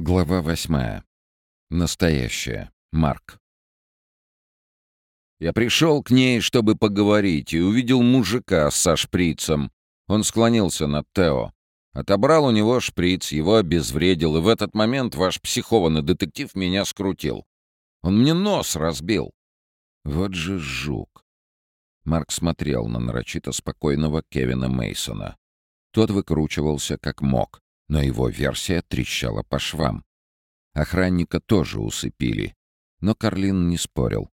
Глава восьмая. Настоящая. Марк. Я пришел к ней, чтобы поговорить, и увидел мужика со шприцем. Он склонился над Тео. Отобрал у него шприц, его обезвредил, и в этот момент ваш психованный детектив меня скрутил. Он мне нос разбил. Вот же жук. Марк смотрел на нарочито спокойного Кевина Мейсона. Тот выкручивался как мог, но его версия трещала по швам. Охранника тоже усыпили, но Карлин не спорил.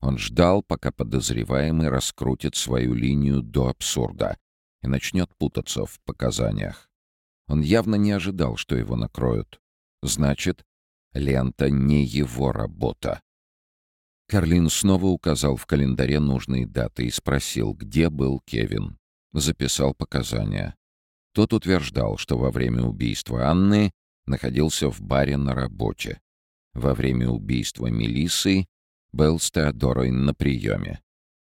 Он ждал, пока подозреваемый раскрутит свою линию до абсурда и начнет путаться в показаниях. Он явно не ожидал, что его накроют. Значит, лента не его работа. Карлин снова указал в календаре нужные даты и спросил, где был Кевин. Записал показания. Тот утверждал, что во время убийства Анны находился в баре на работе. Во время убийства Мелиссы был с Теодорой на приеме.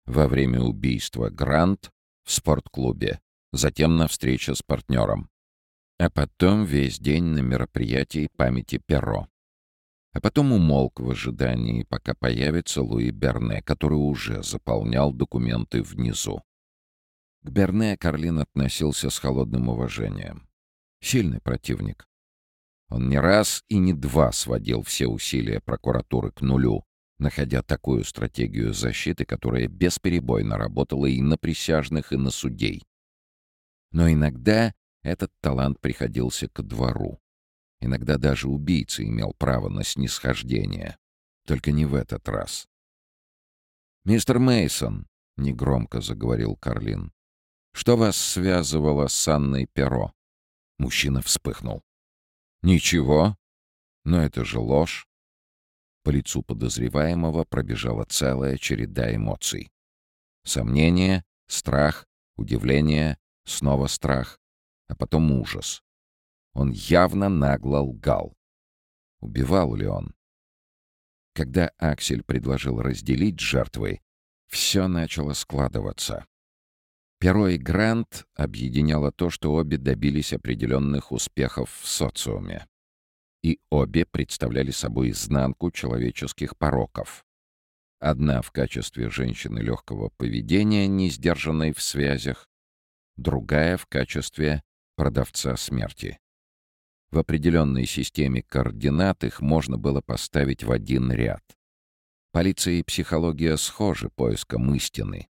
Во время убийства Грант в спортклубе, затем на встрече с партнером. А потом весь день на мероприятии памяти Перо. А потом умолк в ожидании, пока появится Луи Берне, который уже заполнял документы внизу. К Берне Карлин относился с холодным уважением. Сильный противник. Он не раз и не два сводил все усилия прокуратуры к нулю, находя такую стратегию защиты, которая бесперебойно работала и на присяжных, и на судей. Но иногда этот талант приходился к двору. Иногда даже убийца имел право на снисхождение. Только не в этот раз. «Мистер Мейсон, негромко заговорил Карлин, что вас связывало с Анной Перо?» Мужчина вспыхнул. «Ничего. Но это же ложь». По лицу подозреваемого пробежала целая череда эмоций. Сомнение, страх, удивление, снова страх, а потом ужас. Он явно нагло лгал. Убивал ли он? Когда Аксель предложил разделить жертвы, все начало складываться. Перо и Грант объединяло то, что обе добились определенных успехов в социуме. И обе представляли собой изнанку человеческих пороков. Одна в качестве женщины легкого поведения, не сдержанной в связях, другая в качестве продавца смерти. В определенной системе координат их можно было поставить в один ряд. Полиция и психология схожи поиском истины,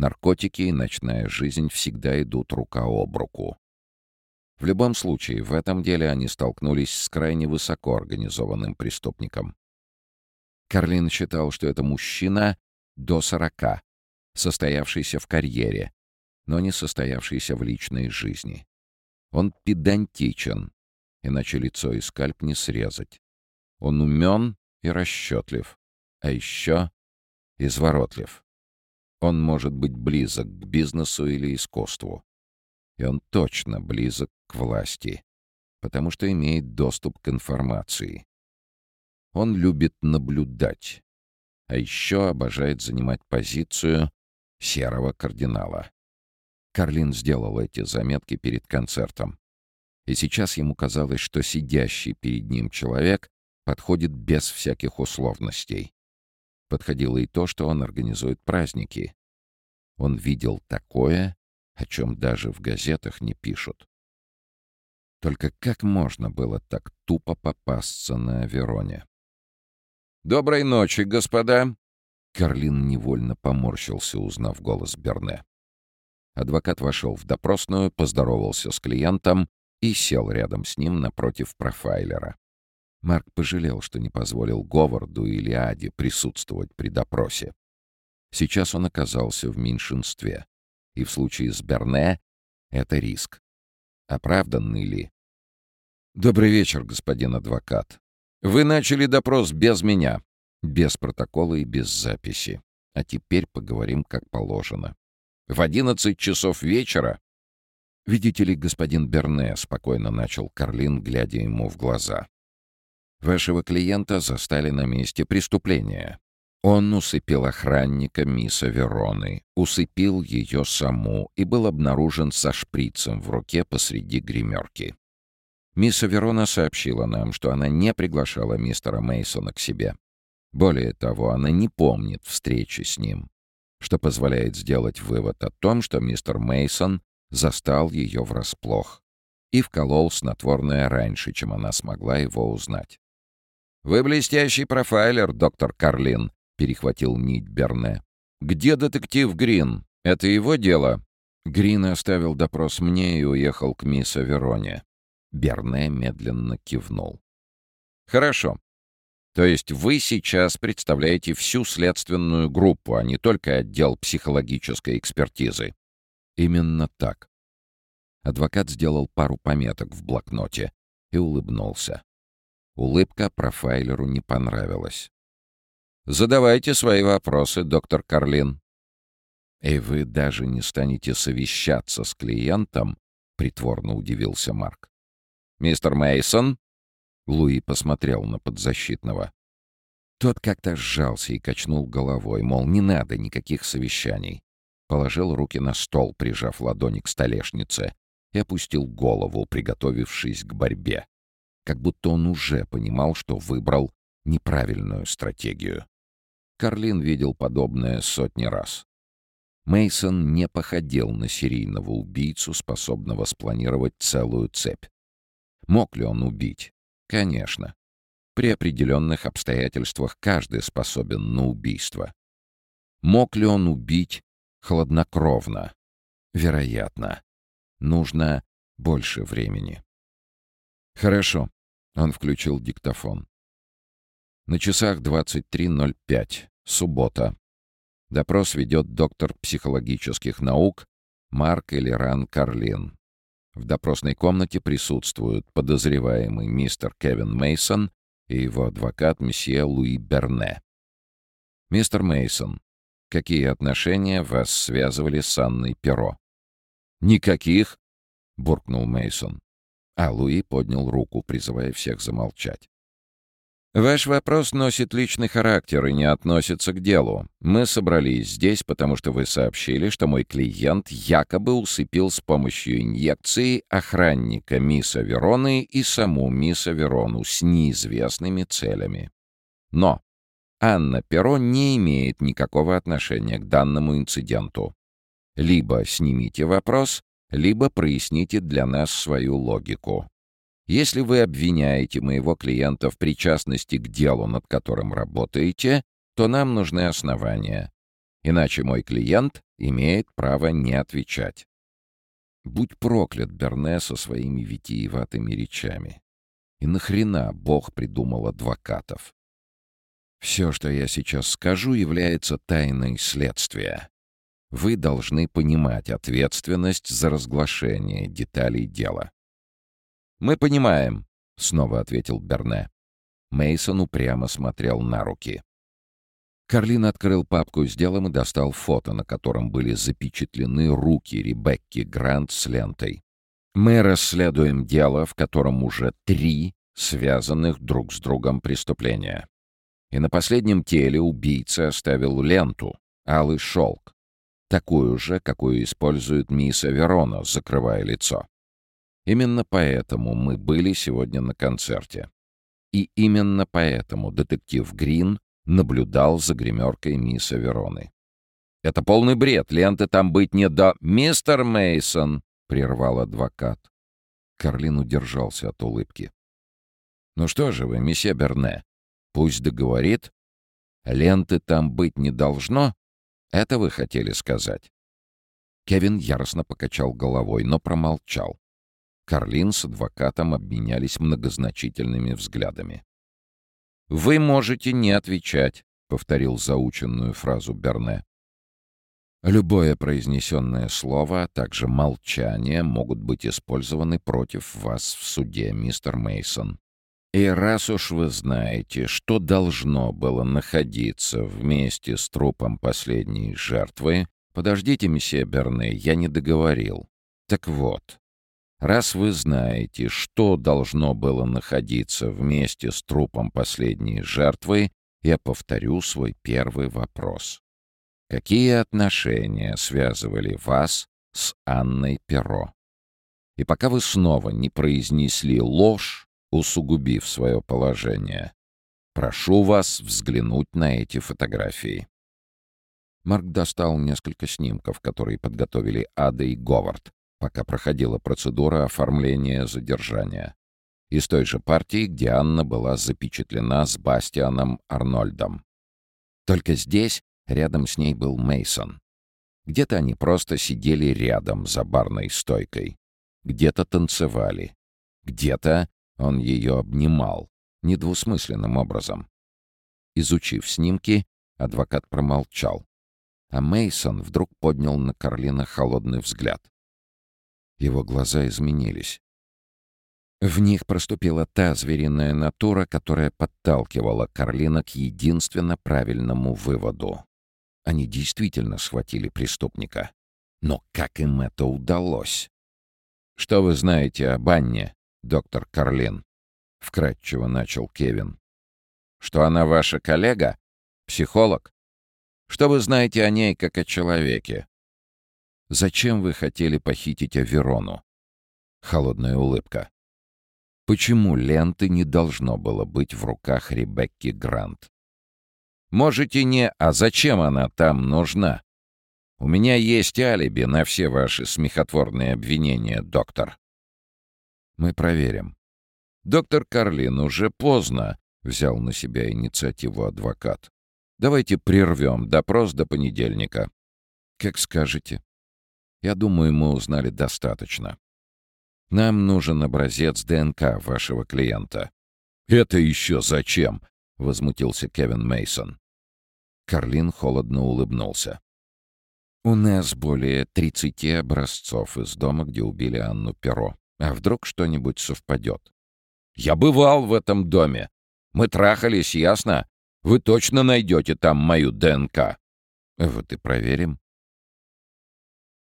Наркотики и ночная жизнь всегда идут рука об руку. В любом случае, в этом деле они столкнулись с крайне высоко организованным преступником. Карлин считал, что это мужчина до сорока, состоявшийся в карьере, но не состоявшийся в личной жизни. Он педантичен, иначе лицо и скальп не срезать. Он умен и расчетлив, а еще изворотлив. Он может быть близок к бизнесу или искусству. И он точно близок к власти, потому что имеет доступ к информации. Он любит наблюдать, а еще обожает занимать позицию серого кардинала. Карлин сделал эти заметки перед концертом. И сейчас ему казалось, что сидящий перед ним человек подходит без всяких условностей. Подходило и то, что он организует праздники. Он видел такое, о чем даже в газетах не пишут. Только как можно было так тупо попасться на Вероне? «Доброй ночи, господа!» Карлин невольно поморщился, узнав голос Берне. Адвокат вошел в допросную, поздоровался с клиентом и сел рядом с ним напротив профайлера. Марк пожалел, что не позволил Говарду или Аде присутствовать при допросе. Сейчас он оказался в меньшинстве. И в случае с Берне это риск. Оправданный ли? «Добрый вечер, господин адвокат. Вы начали допрос без меня, без протокола и без записи. А теперь поговорим как положено. В одиннадцать часов вечера «Видите ли, господин Берне», — спокойно начал Карлин, глядя ему в глаза. «Вашего клиента застали на месте преступления. Он усыпил охранника мисса Вероны, усыпил ее саму и был обнаружен со шприцем в руке посреди гримерки. Мисс Верона сообщила нам, что она не приглашала мистера Мейсона к себе. Более того, она не помнит встречи с ним, что позволяет сделать вывод о том, что мистер Мейсон застал ее врасплох и вколол снотворное раньше, чем она смогла его узнать. «Вы блестящий профайлер, доктор Карлин», — перехватил нить Берне. «Где детектив Грин? Это его дело?» Грин оставил допрос мне и уехал к мисс Авероне. Берне медленно кивнул. «Хорошо. То есть вы сейчас представляете всю следственную группу, а не только отдел психологической экспертизы?» «Именно так». Адвокат сделал пару пометок в блокноте и улыбнулся. Улыбка профайлеру не понравилась. «Задавайте свои вопросы, доктор Карлин». «И вы даже не станете совещаться с клиентом?» — притворно удивился Марк. «Мистер Мейсон? Луи посмотрел на подзащитного. Тот как-то сжался и качнул головой, мол, не надо никаких совещаний. Положил руки на стол, прижав ладони к столешнице, и опустил голову, приготовившись к борьбе. Как будто он уже понимал, что выбрал неправильную стратегию. Карлин видел подобное сотни раз. Мейсон не походил на серийного убийцу, способного спланировать целую цепь. Мог ли он убить? Конечно. При определенных обстоятельствах каждый способен на убийство. Мог ли он убить хладнокровно? Вероятно. Нужно больше времени. Хорошо. Он включил диктофон. На часах 23.05. Суббота. Допрос ведет доктор психологических наук Марк Элиран Карлин. В допросной комнате присутствуют подозреваемый мистер Кевин Мейсон и его адвокат месье Луи Берне. Мистер Мейсон, какие отношения вас связывали с Анной Перо? Никаких, буркнул Мейсон. А Луи поднял руку, призывая всех замолчать. Ваш вопрос носит личный характер и не относится к делу. Мы собрались здесь, потому что вы сообщили, что мой клиент якобы усыпил с помощью инъекции охранника мисса Вероны и саму мисса Верону с неизвестными целями. Но Анна Перо не имеет никакого отношения к данному инциденту. Либо снимите вопрос, либо проясните для нас свою логику. Если вы обвиняете моего клиента в причастности к делу, над которым работаете, то нам нужны основания. Иначе мой клиент имеет право не отвечать. Будь проклят Берне со своими витиеватыми речами. И нахрена Бог придумал адвокатов? Все, что я сейчас скажу, является тайной следствия. Вы должны понимать ответственность за разглашение деталей дела. «Мы понимаем», — снова ответил Берне. Мейсон упрямо смотрел на руки. Карлин открыл папку с делом и достал фото, на котором были запечатлены руки Ребекки Грант с лентой. «Мы расследуем дело, в котором уже три связанных друг с другом преступления. И на последнем теле убийца оставил ленту, алый шелк, такую же, какую использует мисс Верона, закрывая лицо. Именно поэтому мы были сегодня на концерте. И именно поэтому детектив Грин наблюдал за гримеркой мисс Вероны. «Это полный бред, ленты там быть не до...» «Мистер Мейсон, прервал адвокат. Карлин удержался от улыбки. «Ну что же вы, месье Берне, пусть договорит. Ленты там быть не должно? Это вы хотели сказать?» Кевин яростно покачал головой, но промолчал. Карлин с адвокатом обменялись многозначительными взглядами. «Вы можете не отвечать», — повторил заученную фразу Берне. Любое произнесенное слово, а также молчание могут быть использованы против вас в суде, мистер Мейсон. И раз уж вы знаете, что должно было находиться вместе с трупом последней жертвы, подождите, месье Берне, я не договорил. Так вот, Раз вы знаете, что должно было находиться вместе с трупом последней жертвы, я повторю свой первый вопрос. Какие отношения связывали вас с Анной Перо? И пока вы снова не произнесли ложь, усугубив свое положение, прошу вас взглянуть на эти фотографии. Марк достал несколько снимков, которые подготовили Ада и Говард, пока проходила процедура оформления задержания. Из той же партии, где Анна была запечатлена с Бастианом Арнольдом. Только здесь рядом с ней был Мейсон. Где-то они просто сидели рядом за барной стойкой. Где-то танцевали. Где-то он ее обнимал, недвусмысленным образом. Изучив снимки, адвокат промолчал. А Мейсон вдруг поднял на Карлина холодный взгляд. Его глаза изменились. В них проступила та звериная натура, которая подталкивала Карлина к единственно правильному выводу. Они действительно схватили преступника. Но как им это удалось? «Что вы знаете об Анне, доктор Карлин?» — вкратчиво начал Кевин. «Что она ваша коллега? Психолог? Что вы знаете о ней как о человеке? Зачем вы хотели похитить Аверону?» Холодная улыбка. Почему ленты не должно было быть в руках Ребекки Грант? Можете не «а зачем она там нужна?» У меня есть алиби на все ваши смехотворные обвинения, доктор. Мы проверим. Доктор Карлин, уже поздно, взял на себя инициативу адвокат. Давайте прервем допрос до понедельника. Как скажете. Я думаю, мы узнали достаточно. Нам нужен образец ДНК вашего клиента». «Это еще зачем?» — возмутился Кевин Мейсон. Карлин холодно улыбнулся. «У нас более 30 образцов из дома, где убили Анну Перо. А вдруг что-нибудь совпадет?» «Я бывал в этом доме. Мы трахались, ясно? Вы точно найдете там мою ДНК». «Вот и проверим.